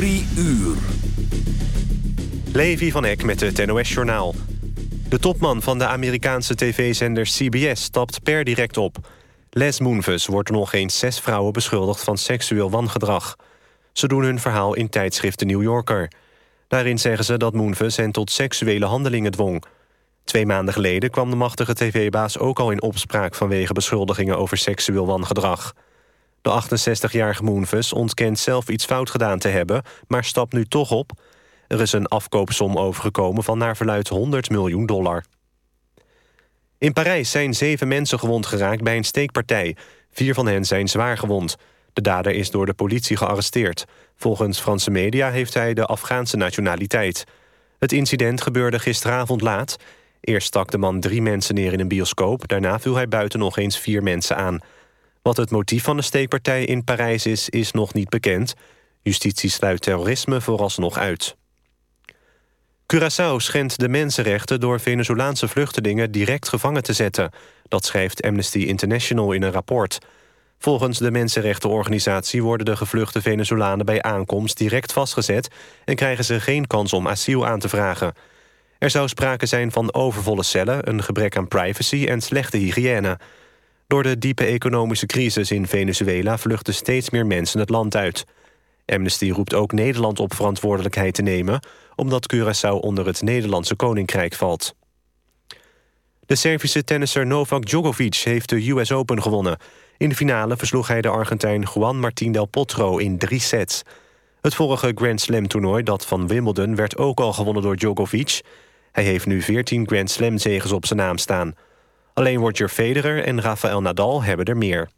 Drie uur. Levi van Eck met het NOS-journaal. De topman van de Amerikaanse tv-zender CBS stapt per direct op. Les Moonves wordt nog eens zes vrouwen beschuldigd van seksueel wangedrag. Ze doen hun verhaal in tijdschrift The New Yorker. Daarin zeggen ze dat Moonves hen tot seksuele handelingen dwong. Twee maanden geleden kwam de machtige tv-baas ook al in opspraak... vanwege beschuldigingen over seksueel wangedrag. De 68-jarige Moonves ontkent zelf iets fout gedaan te hebben... maar stapt nu toch op. Er is een afkoopsom overgekomen van naar verluid 100 miljoen dollar. In Parijs zijn zeven mensen gewond geraakt bij een steekpartij. Vier van hen zijn zwaar gewond. De dader is door de politie gearresteerd. Volgens Franse media heeft hij de Afghaanse nationaliteit. Het incident gebeurde gisteravond laat. Eerst stak de man drie mensen neer in een bioscoop. Daarna viel hij buiten nog eens vier mensen aan. Wat het motief van de steekpartij in Parijs is, is nog niet bekend. Justitie sluit terrorisme vooralsnog uit. Curaçao schendt de mensenrechten door Venezolaanse vluchtelingen direct gevangen te zetten. Dat schrijft Amnesty International in een rapport. Volgens de mensenrechtenorganisatie worden de gevluchte Venezolanen bij aankomst direct vastgezet en krijgen ze geen kans om asiel aan te vragen. Er zou sprake zijn van overvolle cellen, een gebrek aan privacy en slechte hygiëne. Door de diepe economische crisis in Venezuela vluchten steeds meer mensen het land uit. Amnesty roept ook Nederland op verantwoordelijkheid te nemen... omdat Curaçao onder het Nederlandse Koninkrijk valt. De Servische tennisser Novak Djokovic heeft de US Open gewonnen. In de finale versloeg hij de Argentijn Juan Martín del Potro in drie sets. Het vorige Grand Slam-toernooi, dat van Wimbledon... werd ook al gewonnen door Djokovic. Hij heeft nu 14 Grand Slam-zegens op zijn naam staan. Alleen Roger Federer en Rafael Nadal hebben er meer.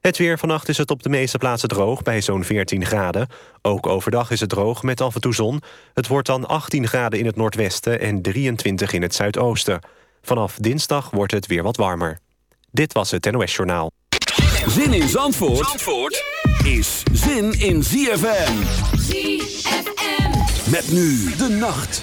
Het weer vannacht is het op de meeste plaatsen droog, bij zo'n 14 graden. Ook overdag is het droog, met af en toe zon. Het wordt dan 18 graden in het noordwesten en 23 in het zuidoosten. Vanaf dinsdag wordt het weer wat warmer. Dit was het NOS Journaal. Zin in Zandvoort, Zandvoort is zin in ZFM. ZFM. Met nu de nacht.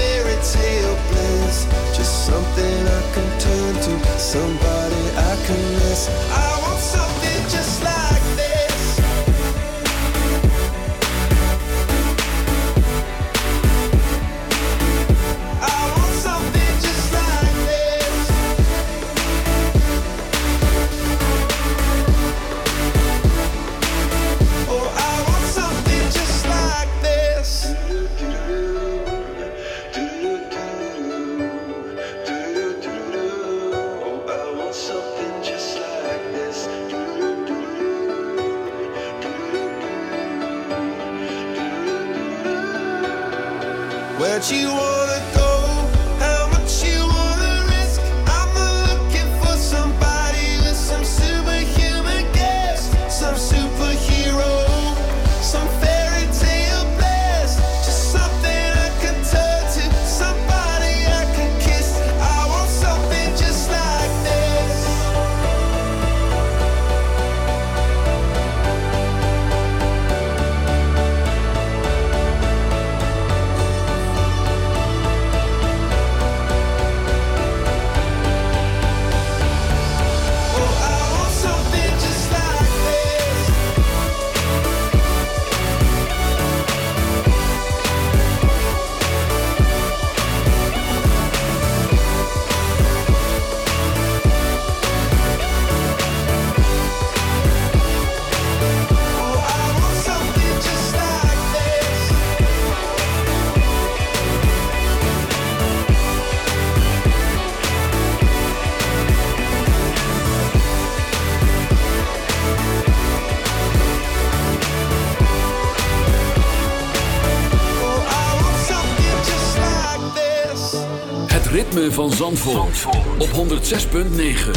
van Zandvoort, op 106.9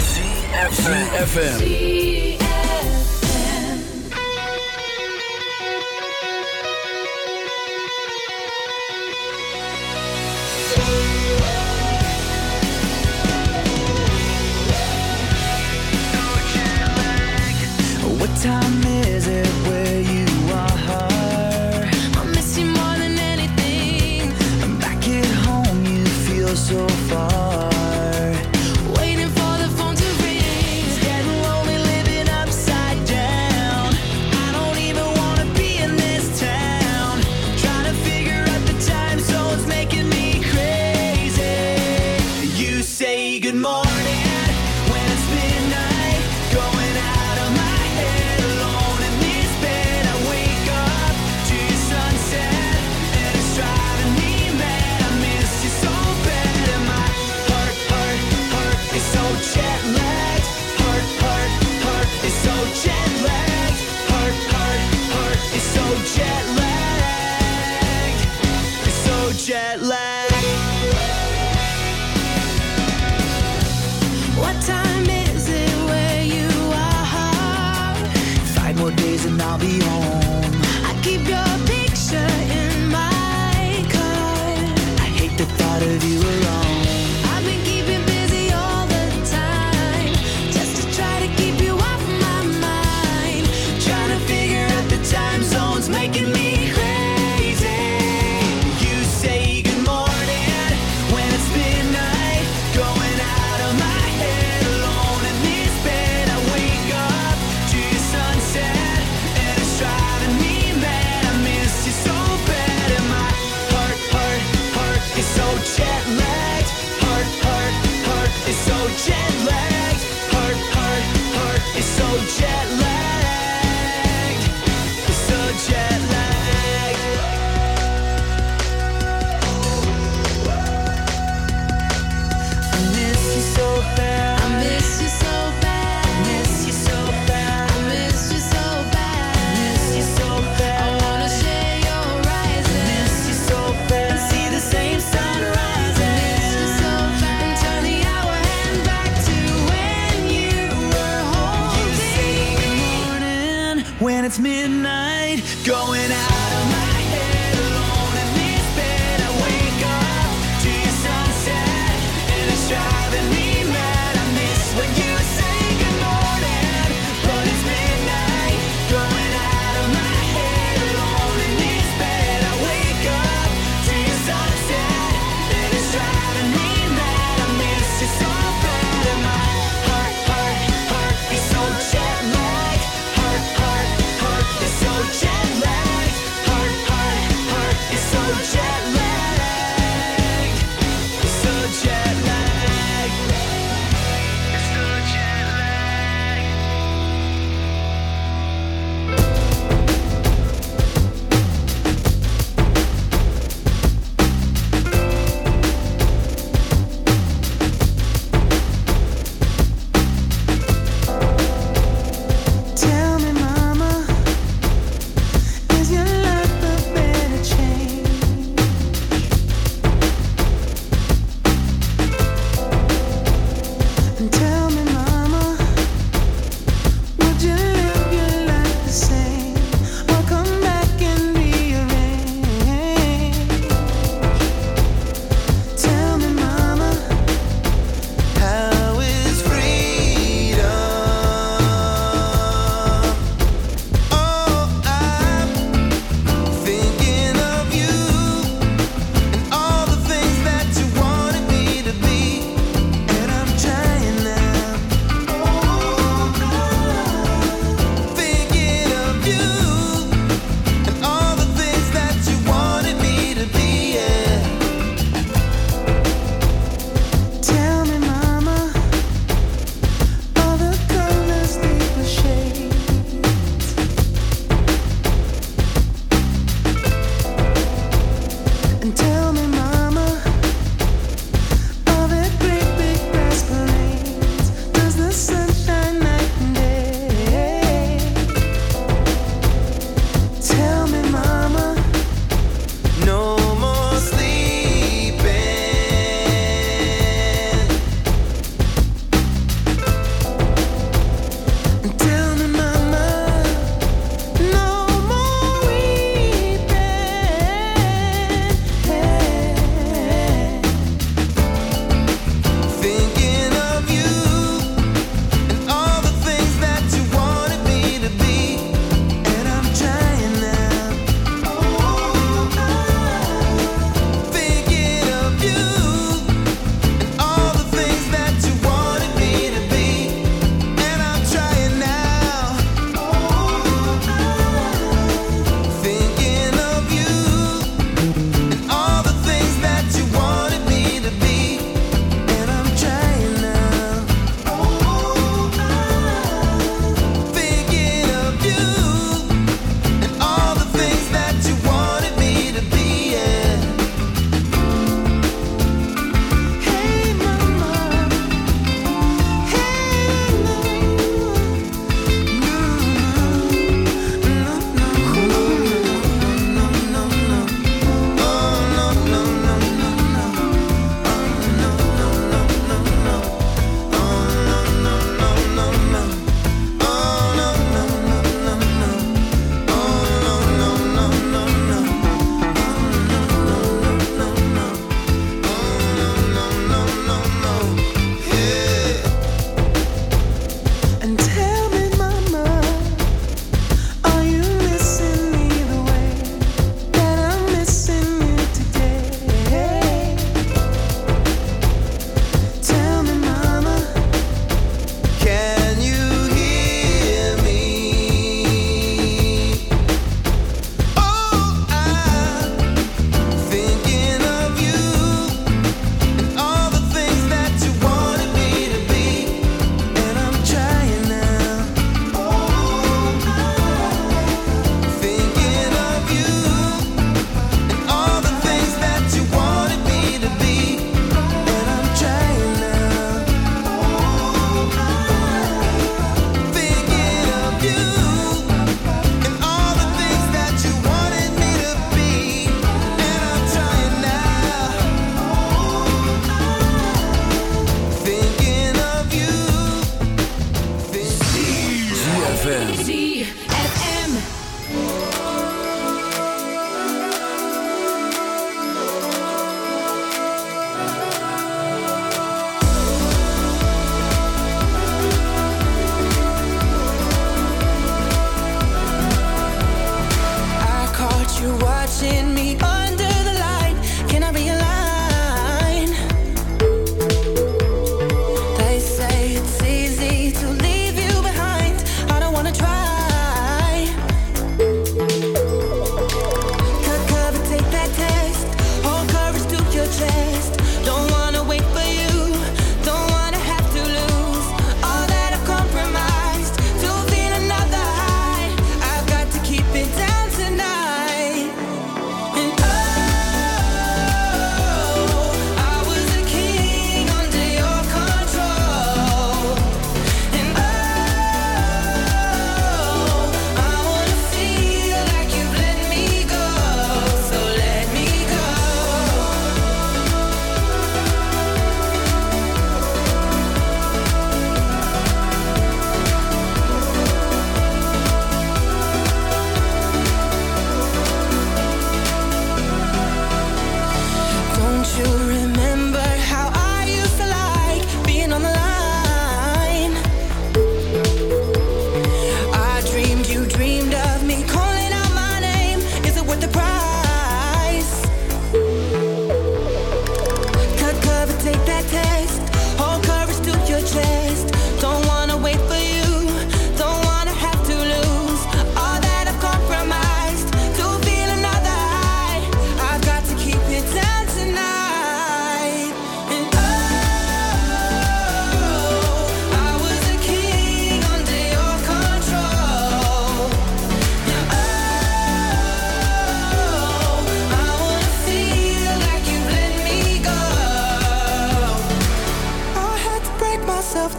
CFFM What time so far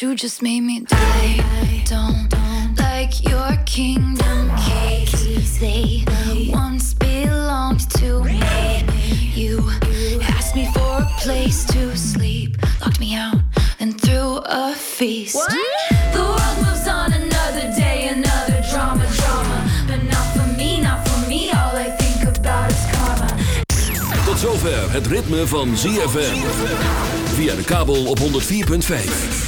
You just made me. I don't like your kingdom keys. They once belonged to me. You asked me for a place to sleep, locked me out, and threw a feast. The world moves on another day, another drama, drama. But not for me, not for me. All I think about is karma. Tot zover het ritme van ZFM. Via de kabel op 104.5.